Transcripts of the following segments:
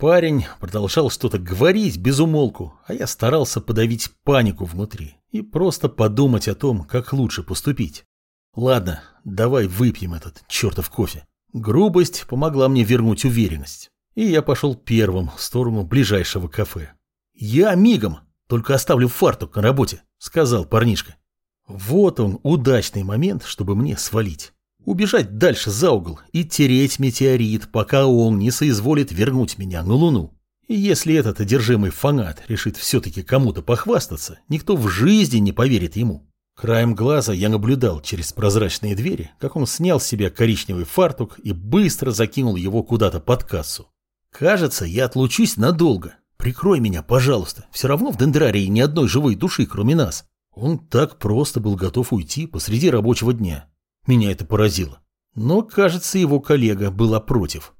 Парень продолжал что-то говорить без умолку, а я старался подавить панику внутри и просто подумать о том, как лучше поступить. Ладно, давай выпьем этот чертов кофе. Грубость помогла мне вернуть уверенность. И я пошел первым в сторону ближайшего кафе. «Я мигом, только оставлю фартук на работе», — сказал парнишка. Вот он, удачный момент, чтобы мне свалить. Убежать дальше за угол и тереть метеорит, пока он не соизволит вернуть меня на Луну. И если этот одержимый фанат решит все-таки кому-то похвастаться, никто в жизни не поверит ему. Краем глаза я наблюдал через прозрачные двери, как он снял с себя коричневый фартук и быстро закинул его куда-то под кассу. «Кажется, я отлучусь надолго. Прикрой меня, пожалуйста. Все равно в Дендрарии ни одной живой души, кроме нас». Он так просто был готов уйти посреди рабочего дня. Меня это поразило. Но, кажется, его коллега была против.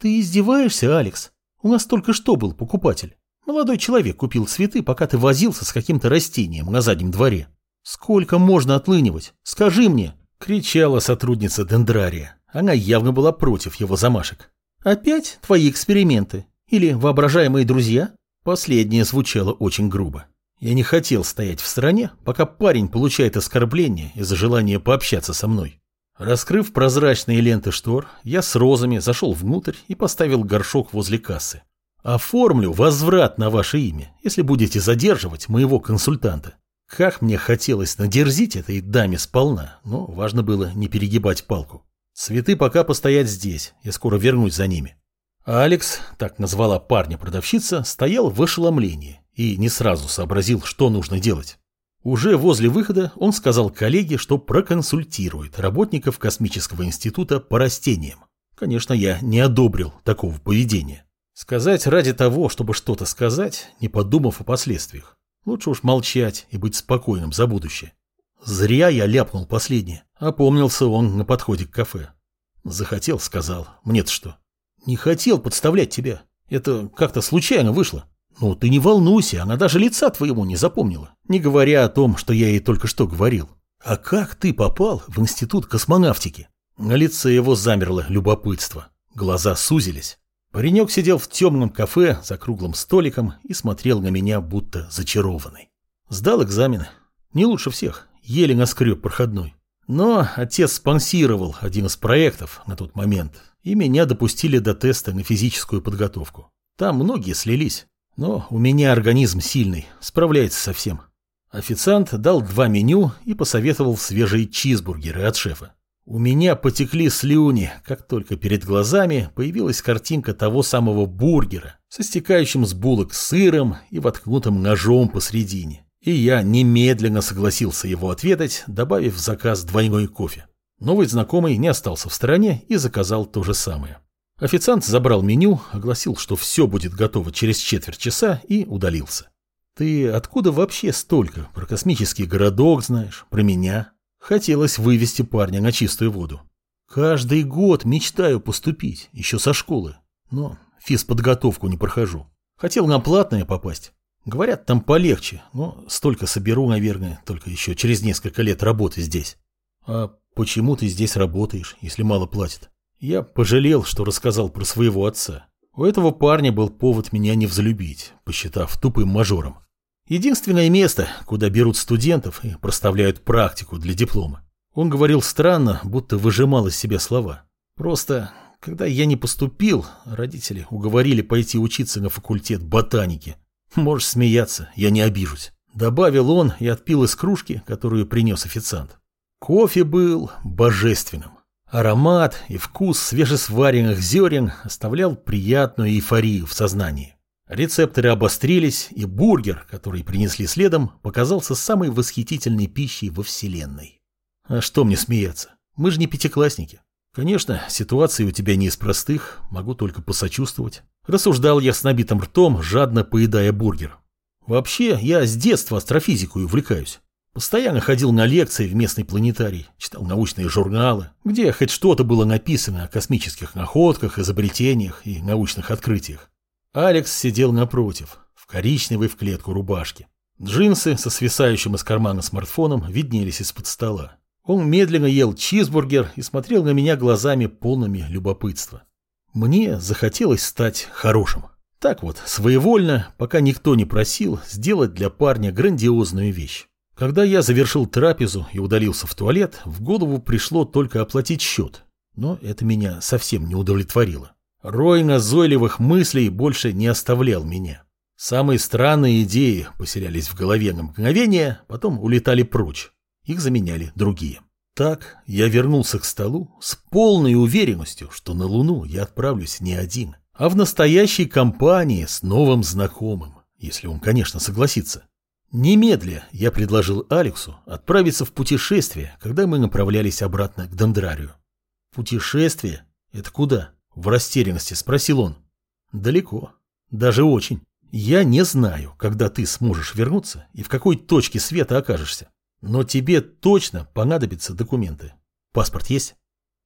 «Ты издеваешься, Алекс? У нас только что был покупатель. Молодой человек купил цветы, пока ты возился с каким-то растением на заднем дворе. Сколько можно отлынивать? Скажи мне!» — кричала сотрудница Дендрария. Она явно была против его замашек. «Опять твои эксперименты? Или воображаемые друзья?» Последнее звучало очень грубо. Я не хотел стоять в стороне, пока парень получает оскорбление из-за желания пообщаться со мной. Раскрыв прозрачные ленты штор, я с розами зашел внутрь и поставил горшок возле кассы. Оформлю возврат на ваше имя, если будете задерживать моего консультанта. Как мне хотелось надерзить этой даме сполна, но важно было не перегибать палку. Цветы пока постоять здесь, я скоро вернусь за ними. А Алекс, так назвала парня продавщица, стоял в ошеломлении и не сразу сообразил, что нужно делать. Уже возле выхода он сказал коллеге, что проконсультирует работников Космического института по растениям. Конечно, я не одобрил такого поведения. Сказать ради того, чтобы что-то сказать, не подумав о последствиях. Лучше уж молчать и быть спокойным за будущее. Зря я ляпнул последнее. Опомнился он на подходе к кафе. Захотел, сказал. Мне-то что? Не хотел подставлять тебя. Это как-то случайно вышло. «Ну, ты не волнуйся, она даже лица твоему не запомнила, не говоря о том, что я ей только что говорил. А как ты попал в институт космонавтики?» На лице его замерло любопытство. Глаза сузились. Паренек сидел в темном кафе за круглым столиком и смотрел на меня, будто зачарованный. Сдал экзамены. Не лучше всех. Еле наскреб проходной. Но отец спонсировал один из проектов на тот момент, и меня допустили до теста на физическую подготовку. Там многие слились. Но у меня организм сильный, справляется со всем. Официант дал два меню и посоветовал свежие чизбургеры от шефа. У меня потекли слюни, как только перед глазами появилась картинка того самого бургера со стекающим с булок сыром и воткнутым ножом посредине. И я немедленно согласился его отведать, добавив в заказ двойной кофе. Новый знакомый не остался в стороне и заказал то же самое. Официант забрал меню, огласил, что все будет готово через четверть часа и удалился. «Ты откуда вообще столько про космический городок знаешь, про меня?» Хотелось вывести парня на чистую воду. «Каждый год мечтаю поступить, еще со школы, но физподготовку не прохожу. Хотел на платное попасть. Говорят, там полегче, но столько соберу, наверное, только еще через несколько лет работы здесь. А почему ты здесь работаешь, если мало платят? Я пожалел, что рассказал про своего отца. У этого парня был повод меня не взлюбить, посчитав тупым мажором. Единственное место, куда берут студентов и проставляют практику для диплома. Он говорил странно, будто выжимал из себя слова. Просто, когда я не поступил, родители уговорили пойти учиться на факультет ботаники. Можешь смеяться, я не обижусь. Добавил он и отпил из кружки, которую принес официант. Кофе был божественным. Аромат и вкус свежесваренных зерен оставлял приятную эйфорию в сознании. Рецепторы обострились, и бургер, который принесли следом, показался самой восхитительной пищей во Вселенной. А что мне смеяться? Мы же не пятиклассники. Конечно, ситуация у тебя не из простых, могу только посочувствовать. Рассуждал я с набитым ртом, жадно поедая бургер. Вообще, я с детства астрофизикой увлекаюсь. Постоянно ходил на лекции в местный планетарий, читал научные журналы, где хоть что-то было написано о космических находках, изобретениях и научных открытиях. Алекс сидел напротив, в коричневой в клетку рубашке. Джинсы со свисающим из кармана смартфоном виднелись из-под стола. Он медленно ел чизбургер и смотрел на меня глазами полными любопытства. Мне захотелось стать хорошим. Так вот, своевольно, пока никто не просил, сделать для парня грандиозную вещь. Когда я завершил трапезу и удалился в туалет, в голову пришло только оплатить счет. Но это меня совсем не удовлетворило. Рой назойливых мыслей больше не оставлял меня. Самые странные идеи поселялись в голове на мгновение, потом улетали прочь. Их заменяли другие. Так я вернулся к столу с полной уверенностью, что на Луну я отправлюсь не один, а в настоящей компании с новым знакомым, если он, конечно, согласится. Немедля я предложил Алексу отправиться в путешествие, когда мы направлялись обратно к Дендрарию. «Путешествие? Это куда?» – в растерянности спросил он. «Далеко. Даже очень. Я не знаю, когда ты сможешь вернуться и в какой точке света окажешься. Но тебе точно понадобятся документы. Паспорт есть?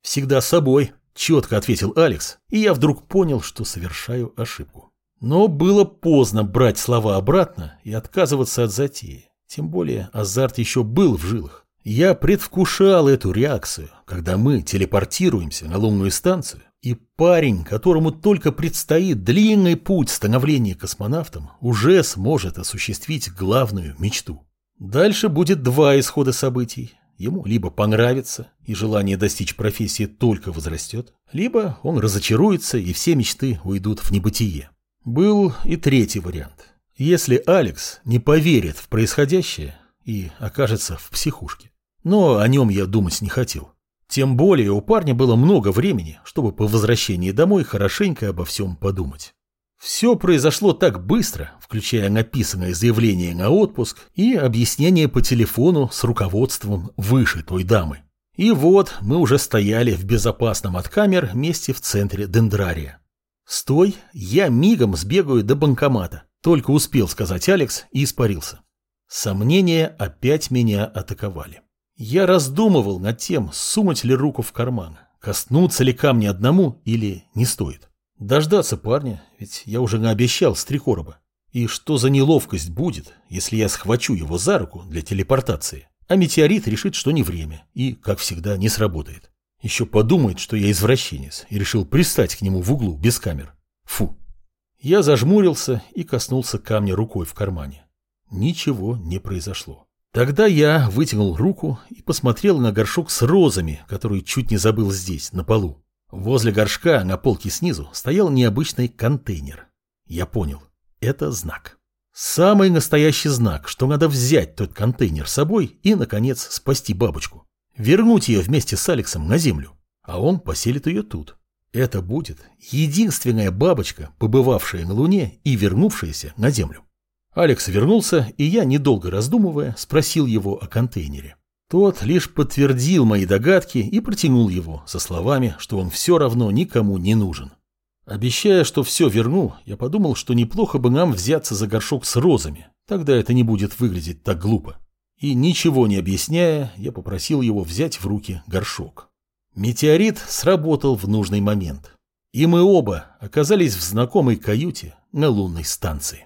Всегда с собой, четко ответил Алекс, и я вдруг понял, что совершаю ошибку. Но было поздно брать слова обратно и отказываться от затеи. Тем более азарт еще был в жилах. Я предвкушал эту реакцию, когда мы телепортируемся на лунную станцию, и парень, которому только предстоит длинный путь становления космонавтом, уже сможет осуществить главную мечту. Дальше будет два исхода событий. Ему либо понравится, и желание достичь профессии только возрастет, либо он разочаруется, и все мечты уйдут в небытие. Был и третий вариант. Если Алекс не поверит в происходящее и окажется в психушке. Но о нем я думать не хотел. Тем более у парня было много времени, чтобы по возвращении домой хорошенько обо всем подумать. Все произошло так быстро, включая написанное заявление на отпуск и объяснение по телефону с руководством выше той дамы. И вот мы уже стояли в безопасном от камер месте в центре Дендрария. «Стой, я мигом сбегаю до банкомата», только успел сказать Алекс и испарился. Сомнения опять меня атаковали. Я раздумывал над тем, сунуть ли руку в карман, коснуться ли камня одному или не стоит. Дождаться парня, ведь я уже наобещал с три короба. И что за неловкость будет, если я схвачу его за руку для телепортации, а метеорит решит, что не время и, как всегда, не сработает. Еще подумает, что я извращенец и решил пристать к нему в углу без камер. Фу. Я зажмурился и коснулся камня рукой в кармане. Ничего не произошло. Тогда я вытянул руку и посмотрел на горшок с розами, который чуть не забыл здесь, на полу. Возле горшка на полке снизу стоял необычный контейнер. Я понял, это знак. Самый настоящий знак, что надо взять тот контейнер с собой и, наконец, спасти бабочку. Вернуть ее вместе с Алексом на землю. А он поселит ее тут. Это будет единственная бабочка, побывавшая на Луне и вернувшаяся на Землю. Алекс вернулся, и я, недолго раздумывая, спросил его о контейнере. Тот лишь подтвердил мои догадки и протянул его со словами, что он все равно никому не нужен. Обещая, что все верну, я подумал, что неплохо бы нам взяться за горшок с розами, тогда это не будет выглядеть так глупо. И ничего не объясняя, я попросил его взять в руки горшок. Метеорит сработал в нужный момент, и мы оба оказались в знакомой каюте на лунной станции.